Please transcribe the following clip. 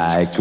Like